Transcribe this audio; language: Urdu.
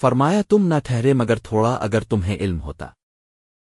فرمایا تم نہ ٹھہرے مگر تھوڑا اگر تمہیں علم ہوتا۔